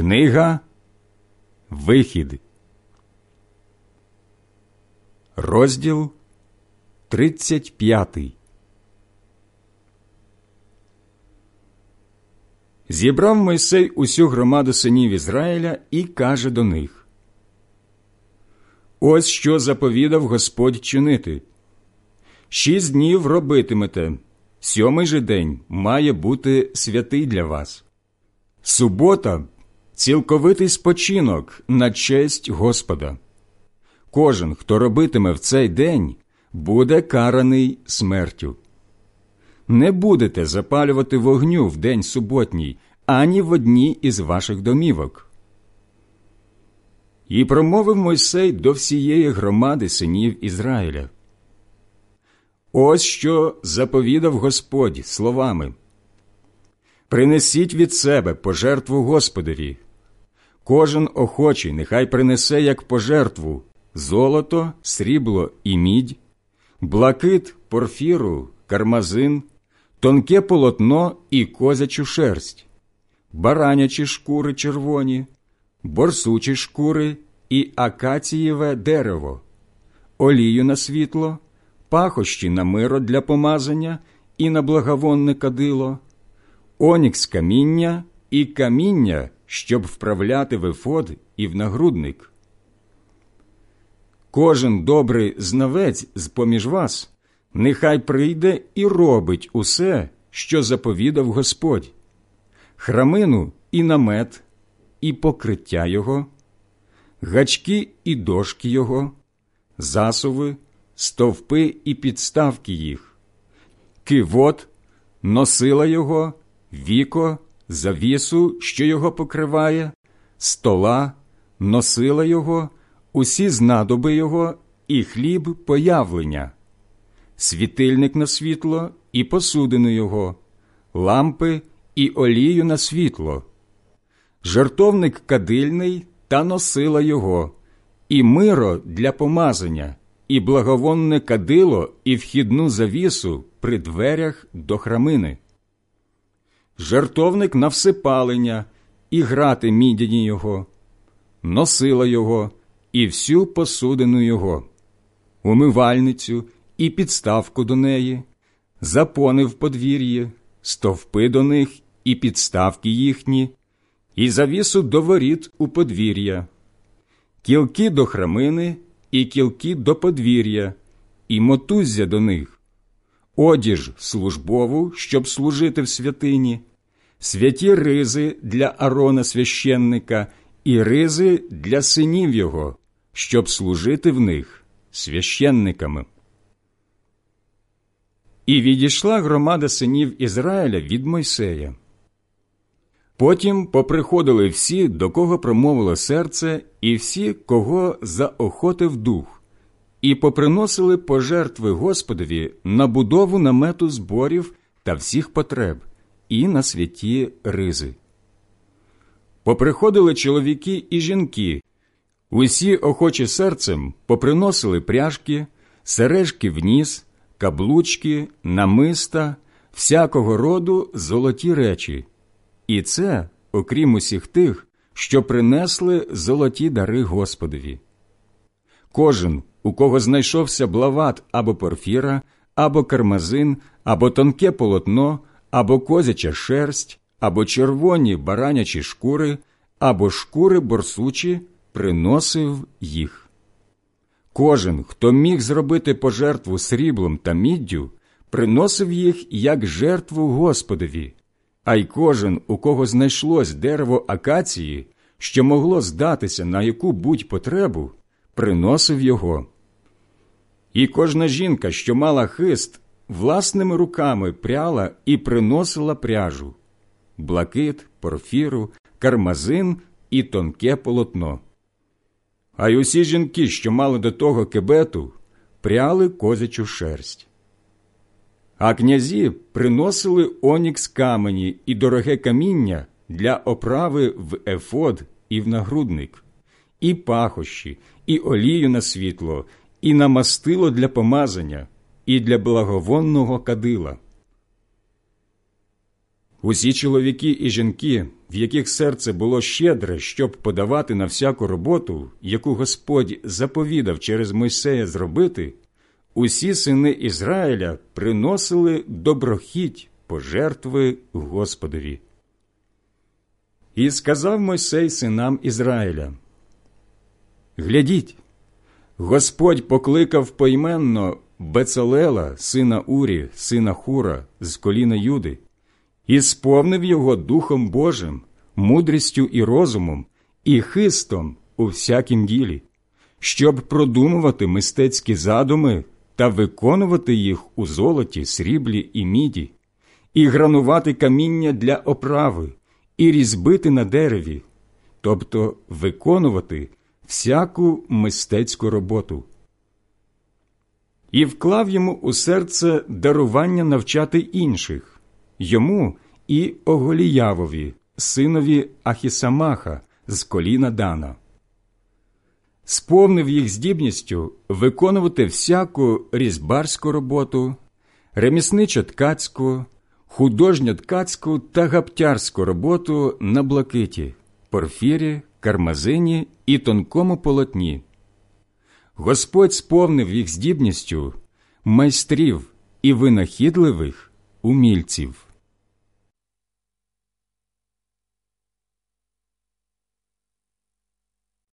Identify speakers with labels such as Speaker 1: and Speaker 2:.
Speaker 1: Книга Вихід, розділ 35 Зібрав Мойсей усю громаду синів Ізраїля і каже до них Ось що заповідав Господь чинити. Шість днів робитимете, сьомий же день має бути святий для вас. Субота цілковитий спочинок на честь Господа. Кожен, хто робитиме в цей день, буде караний смертю. Не будете запалювати вогню в день суботній ані в одній із ваших домівок. І промовив Мойсей до всієї громади синів Ізраїля. Ось що заповідав Господь словами Принесіть від себе пожертву Господові. Кожен охочий нехай принесе як пожертву золото, срібло і мідь, блакит, порфіру, кармазин, тонке полотно і козячу шерсть, баранячі шкури червоні, борсучі шкури і акацієве дерево, олію на світло, пахощі на миро для помазання і на благовонне кадило, онікс каміння і каміння, щоб вправляти в ефод і в нагрудник. Кожен добрий знавець з поміж вас нехай прийде і робить усе, що заповідав Господь, храмину і намет, і покриття його, гачки і дошки його, засуви, стовпи і підставки їх, кивот, носила його, віко, завісу, що його покриває, стола, носила його, усі знадоби його і хліб появлення, світильник на світло і посудину його, лампи і олію на світло, жартовник кадильний та носила його, і миро для помазання, і благовонне кадило, і вхідну завісу при дверях до храмини жертовник на всипалення, і грати мідяні його, носила його і всю посудину його, умивальницю і підставку до неї, запони в подвір'ї, стовпи до них і підставки їхні, і завісу до воріт у подвір'я, кілки до храмини і кілки до подвір'я, і мотуззя до них, одіж службову, щоб служити в святині, святі ризи для Арона священника і ризи для синів його, щоб служити в них священниками. І відійшла громада синів Ізраїля від Мойсея. Потім поприходили всі, до кого промовило серце, і всі, кого заохотив дух, і поприносили пожертви Господові на будову намету зборів та всіх потреб, і на святі ризи. Поприходили чоловіки і жінки, усі охочі серцем поприносили пряжки, сережки в ніс, каблучки, намиста, всякого роду золоті речі, і це, окрім усіх тих, що принесли золоті дари Господові. Кожен, у кого знайшовся блават або порфіра, або кармазин, або тонке полотно, або козяча шерсть, або червоні баранячі шкури, або шкури борсучі, приносив їх. Кожен, хто міг зробити пожертву сріблом та міддю, приносив їх як жертву Господові, а й кожен, у кого знайшлось дерево акації, що могло здатися на яку будь потребу, приносив його. І кожна жінка, що мала хист, власними руками пряла і приносила пряжу блакит, порфіру, кармазин і тонке полотно. А й усі жінки, що мали до того кебету, пряли козячу шерсть. А князі приносили онікс камені і дороге каміння для оправи в ефод і в нагрудник, і пахощі, і олію на світло, і на мастило для помазання, і для благовонного кадила. Усі чоловіки і жінки, в яких серце було щедре, щоб подавати на всяку роботу, яку Господь заповідав через Мойсея зробити, усі сини Ізраїля приносили доброхіть пожертви Господові. І сказав Мойсей синам Ізраїля: Глядіть, Господь покликав поіменно Бецалела, сина Урі, сина Хура, з коліна Юди, і сповнив його Духом Божим, мудрістю і розумом, і хистом у всякім ділі, щоб продумувати мистецькі задуми та виконувати їх у золоті, сріблі і міді, і гранувати каміння для оправи, і різьбити на дереві, тобто виконувати всяку мистецьку роботу. І вклав йому у серце дарування навчати інших, йому і Оголіявові, синові Ахісамаха з коліна Дана. Сповнив їх здібністю виконувати всяку різьбарську роботу, ремісничо ткацьку, художньо ткацьку та гаптярську роботу на блакиті, порфірі, кармазині і тонкому полотні. Господь сповнив їх здібністю майстрів і винахідливих умільців.